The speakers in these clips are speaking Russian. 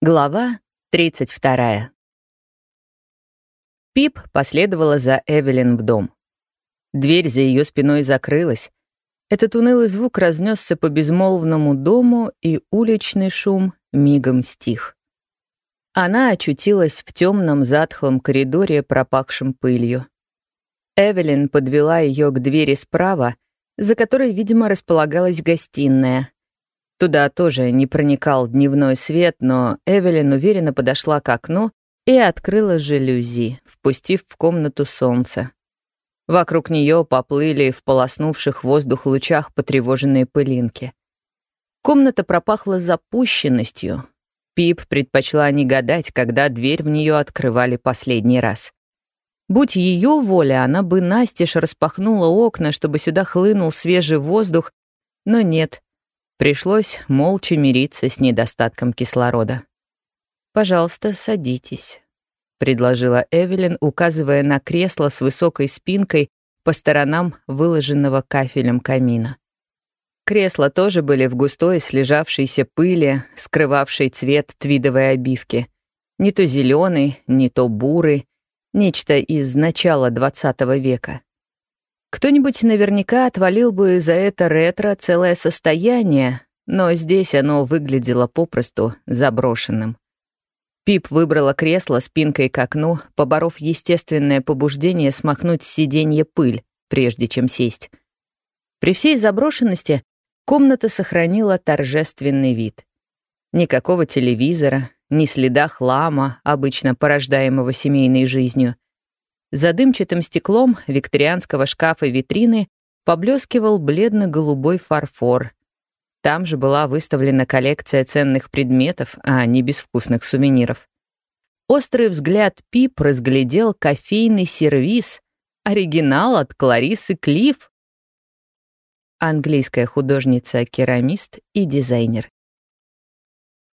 Глава 32. Пип последовала за Эвелин в дом. Дверь за ее спиной закрылась. Этот унылый звук разнесся по безмолвному дому, и уличный шум мигом стих. Она очутилась в темном затхлом коридоре, пропахшем пылью. Эвелин подвела ее к двери справа, за которой, видимо, располагалась гостиная — Туда тоже не проникал дневной свет, но Эвелин уверенно подошла к окну и открыла жалюзи, впустив в комнату солнце. Вокруг нее поплыли в полоснувших воздух лучах потревоженные пылинки. Комната пропахла запущенностью. Пип предпочла не гадать, когда дверь в нее открывали последний раз. Будь ее воля, она бы настежь распахнула окна, чтобы сюда хлынул свежий воздух, но нет — Пришлось молча мириться с недостатком кислорода. «Пожалуйста, садитесь», — предложила Эвелин, указывая на кресло с высокой спинкой по сторонам выложенного кафелем камина. Кресла тоже были в густой слежавшейся пыли, скрывавшей цвет твидовой обивки. Не то зеленый, не то бурый, нечто из начала XX века. Кто-нибудь наверняка отвалил бы за это ретро целое состояние, но здесь оно выглядело попросту заброшенным. Пип выбрала кресло спинкой к окну, поборов естественное побуждение смахнуть с сиденья пыль, прежде чем сесть. При всей заброшенности комната сохранила торжественный вид. Никакого телевизора, ни следа хлама, обычно порождаемого семейной жизнью — за дымчатым стеклом викторианского шкафа витрины поблескивал бледно-голубой фарфор. Там же была выставлена коллекция ценных предметов, а не безвкусных сувениров. Острый взгляд Пип разглядел кофейный сервиз, оригинал от Кларисы Клифф. Английская художница-керамист и дизайнер.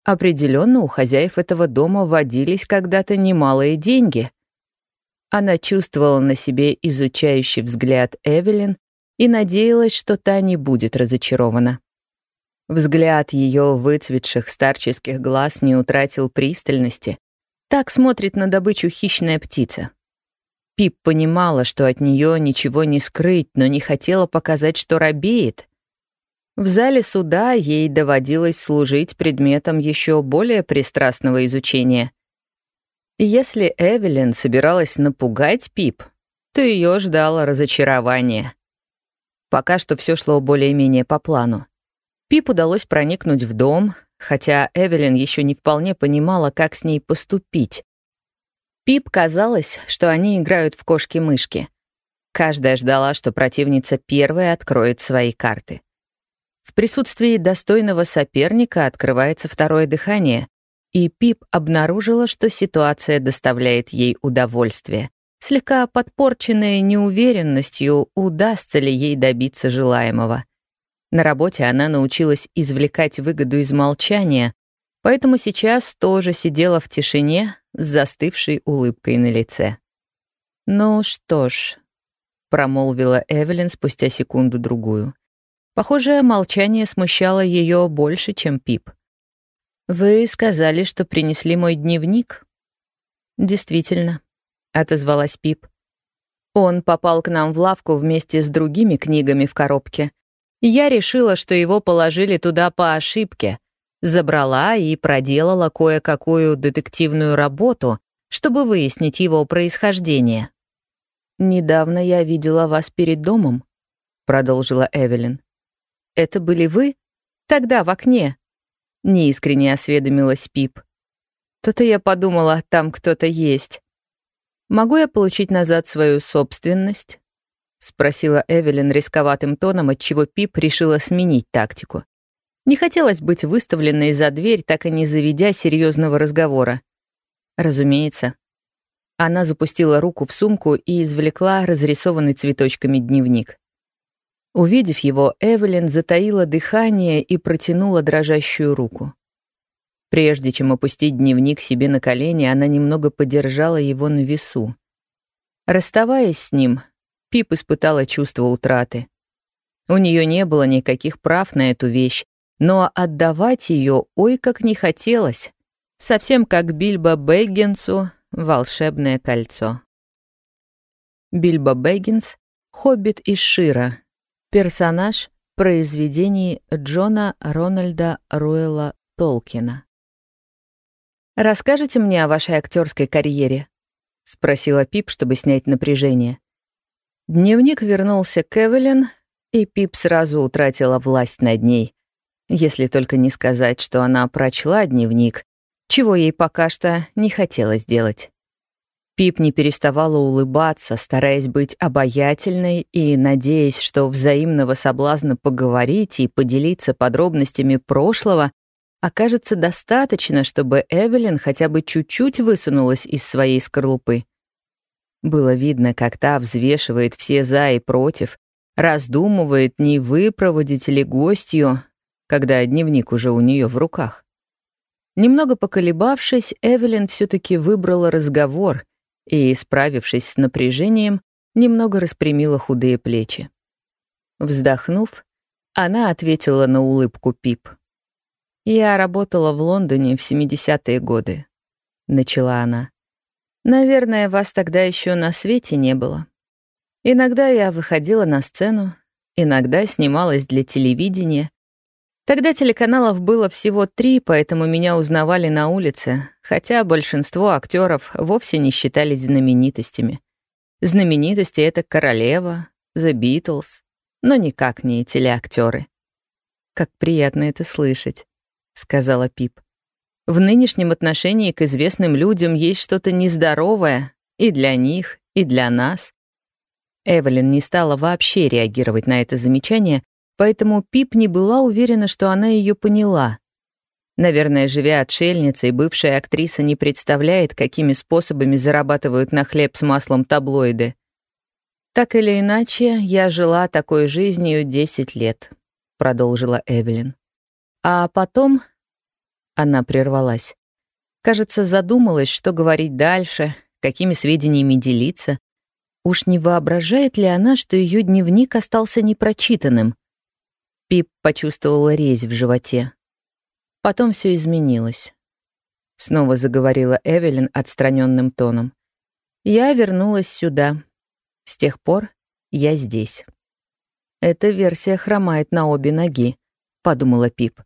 Определенно у хозяев этого дома водились когда-то немалые деньги — она чувствовала на себе изучающий взгляд Эвелин и надеялась, что та не будет разочарована. Взгляд ее выцветших старческих глаз не утратил пристальности. Так смотрит на добычу хищная птица. Пип понимала, что от нее ничего не скрыть, но не хотела показать, что робеет. В зале суда ей доводилось служить предметом еще более пристрастного изучения — если Эвелин собиралась напугать Пип, то ее ждало разочарование. Пока что все шло более-менее по плану. Пип удалось проникнуть в дом, хотя Эвелин еще не вполне понимала, как с ней поступить. Пип казалось, что они играют в кошки-мышки. Каждая ждала, что противница первая откроет свои карты. В присутствии достойного соперника открывается второе дыхание, и Пип обнаружила, что ситуация доставляет ей удовольствие, слегка подпорченная неуверенностью, удастся ли ей добиться желаемого. На работе она научилась извлекать выгоду из молчания, поэтому сейчас тоже сидела в тишине с застывшей улыбкой на лице. «Ну что ж», — промолвила Эвелин спустя секунду-другую. Похоже, молчание смущало ее больше, чем Пип. «Вы сказали, что принесли мой дневник?» «Действительно», — отозвалась Пип. «Он попал к нам в лавку вместе с другими книгами в коробке. Я решила, что его положили туда по ошибке. Забрала и проделала кое-какую детективную работу, чтобы выяснить его происхождение. «Недавно я видела вас перед домом», — продолжила Эвелин. «Это были вы? Тогда в окне?» — неискренне осведомилась Пип. «То-то я подумала, там кто-то есть. Могу я получить назад свою собственность?» — спросила Эвелин рисковатым тоном, отчего Пип решила сменить тактику. Не хотелось быть выставленной за дверь, так и не заведя серьезного разговора. Разумеется. Она запустила руку в сумку и извлекла разрисованный цветочками дневник. Увидев его, Эвелин затаила дыхание и протянула дрожащую руку. Прежде чем опустить дневник себе на колени, она немного подержала его на весу. Расставаясь с ним, Пип испытала чувство утраты. У нее не было никаких прав на эту вещь, но отдавать ее ой как не хотелось. Совсем как Бильбо Бэггинсу «Волшебное кольцо». Бильбо Бэггинс — хоббит из Шира, персонаж произведений Джона Рональда Руэлла Толкина. «Расскажите мне о вашей актерской карьере?» — спросила Пип, чтобы снять напряжение. Дневник вернулся к Эвелин, и Пип сразу утратила власть над ней. Если только не сказать, что она прочла дневник, чего ей пока что не хотелось делать. Пип не переставала улыбаться, стараясь быть обаятельной и надеясь, что взаимного соблазна поговорить и поделиться подробностями прошлого окажется достаточно, чтобы Эвелин хотя бы чуть-чуть высунулась из своей скорлупы. Было видно, как та взвешивает все «за» и «против», раздумывает, не выпроводить ли гостью, когда дневник уже у нее в руках. Немного поколебавшись, Эвелин все таки выбрала разговор и, справившись с напряжением, немного распрямила худые плечи. Вздохнув, она ответила на улыбку Пип. «Я работала в Лондоне в 70-е годы», — начала она. «Наверное, вас тогда еще на свете не было. Иногда я выходила на сцену, иногда снималась для телевидения. Тогда телеканалов было всего три, поэтому меня узнавали на улице, хотя большинство актеров вовсе не считались знаменитостями. Знаменитости — это Королева, The Beatles, но никак не телеактеры. «Как приятно это слышать», — сказала Пип. «В нынешнем отношении к известным людям есть что-то нездоровое и для них, и для нас. Эвелин не стала вообще реагировать на это замечание, поэтому Пип не была уверена, что она ее поняла. Наверное, живя отшельницей, бывшая актриса не представляет, какими способами зарабатывают на хлеб с маслом таблоиды. «Так или иначе, я жила такой жизнью 10 лет», — продолжила Эвелин. «А потом...» Она прервалась. Кажется, задумалась, что говорить дальше, какими сведениями делиться, Уж не воображает ли она, что ее дневник остался непрочитанным? Пип почувствовала резь в животе. Потом все изменилось. Снова заговорила Эвелин отстраненным тоном. Я вернулась сюда. С тех пор я здесь. Эта версия хромает на обе ноги, подумала Пип.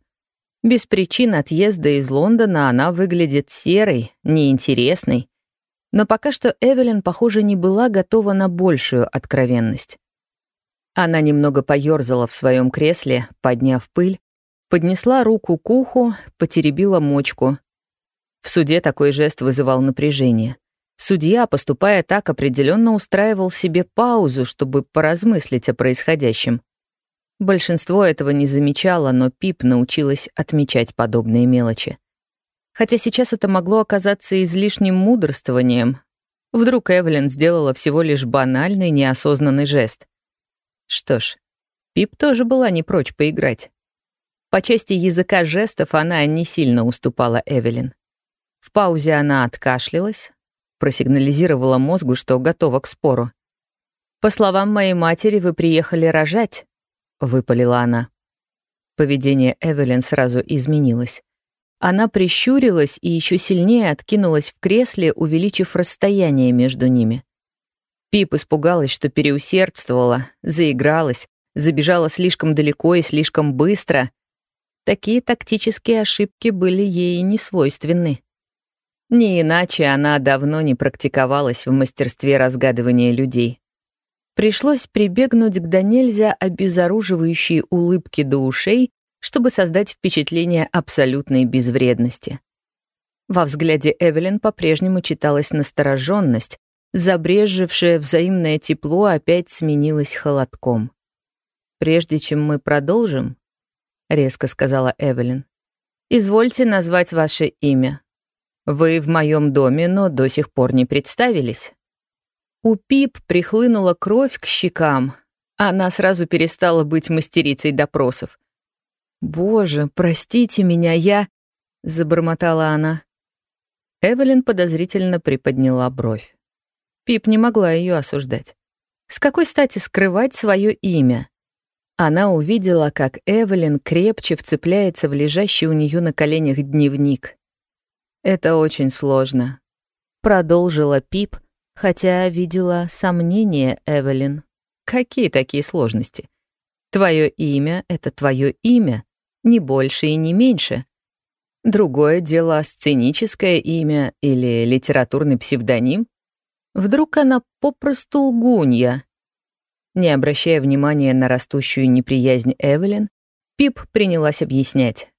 Без причин отъезда из Лондона она выглядит серой, неинтересной, но пока что Эвелин, похоже, не была готова на большую откровенность. Она немного поёрзала в своем кресле, подняв пыль, поднесла руку к уху, потеребила мочку. В суде такой жест вызывал напряжение. Судья, поступая так, определенно устраивал себе паузу, чтобы поразмыслить о происходящем. Большинство этого не замечало, но Пип научилась отмечать подобные мелочи хотя сейчас это могло оказаться излишним мудрствованием. Вдруг Эвелин сделала всего лишь банальный, неосознанный жест. Что ж, Пип тоже была не прочь поиграть. По части языка жестов она не сильно уступала Эвелин. В паузе она откашлялась, просигнализировала мозгу, что готова к спору. «По словам моей матери, вы приехали рожать», — выпалила она. Поведение Эвелин сразу изменилось. Она прищурилась и еще сильнее откинулась в кресле, увеличив расстояние между ними. Пип испугалась, что переусердствовала, заигралась, забежала слишком далеко и слишком быстро. Такие тактические ошибки были ей не свойственны. Не иначе она давно не практиковалась в мастерстве разгадывания людей. Пришлось прибегнуть к до нельзя обезоруживающей улыбке до ушей чтобы создать впечатление абсолютной безвредности. Во взгляде Эвелин по-прежнему читалась настороженность, забрежевшее взаимное тепло опять сменилось холодком. «Прежде чем мы продолжим», — резко сказала Эвелин, — «извольте назвать ваше имя. Вы в моем доме, но до сих пор не представились». У Пип прихлынула кровь к щекам. Она сразу перестала быть мастерицей допросов. «Боже, простите меня, я...» — забормотала она. Эвелин подозрительно приподняла бровь. Пип не могла ее осуждать. С какой стати скрывать свое имя? Она увидела, как Эвелин крепче вцепляется в лежащий у нее на коленях дневник. «Это очень сложно», — продолжила Пип, хотя видела сомнения Эвелин. «Какие такие сложности? Твое имя — это твое имя, не больше и не меньше. Другое дело — сценическое имя или литературный псевдоним. Вдруг она попросту лгунья. Не обращая внимания на растущую неприязнь Эвелин, Пип принялась объяснять.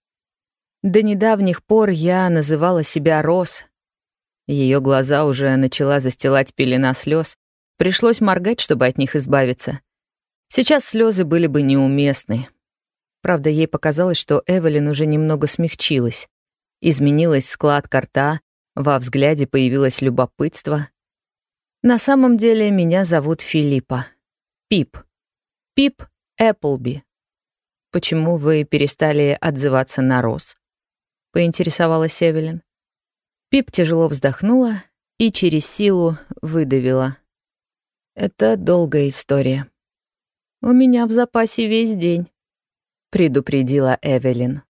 До недавних пор я называла себя Рос. Ее глаза уже начала застилать пелена слез. Пришлось моргать, чтобы от них избавиться. Сейчас слезы были бы неуместны. Правда, ей показалось, что Эвелин уже немного смягчилась. Изменилась складка рта, во взгляде появилось любопытство. На самом деле меня зовут Филиппа. Пип. Пип Эпплби. Почему вы перестали отзываться на Рос? — поинтересовалась Эвелин. Пип тяжело вздохнула и через силу выдавила. «Это долгая история. У меня в запасе весь день», — предупредила Эвелин.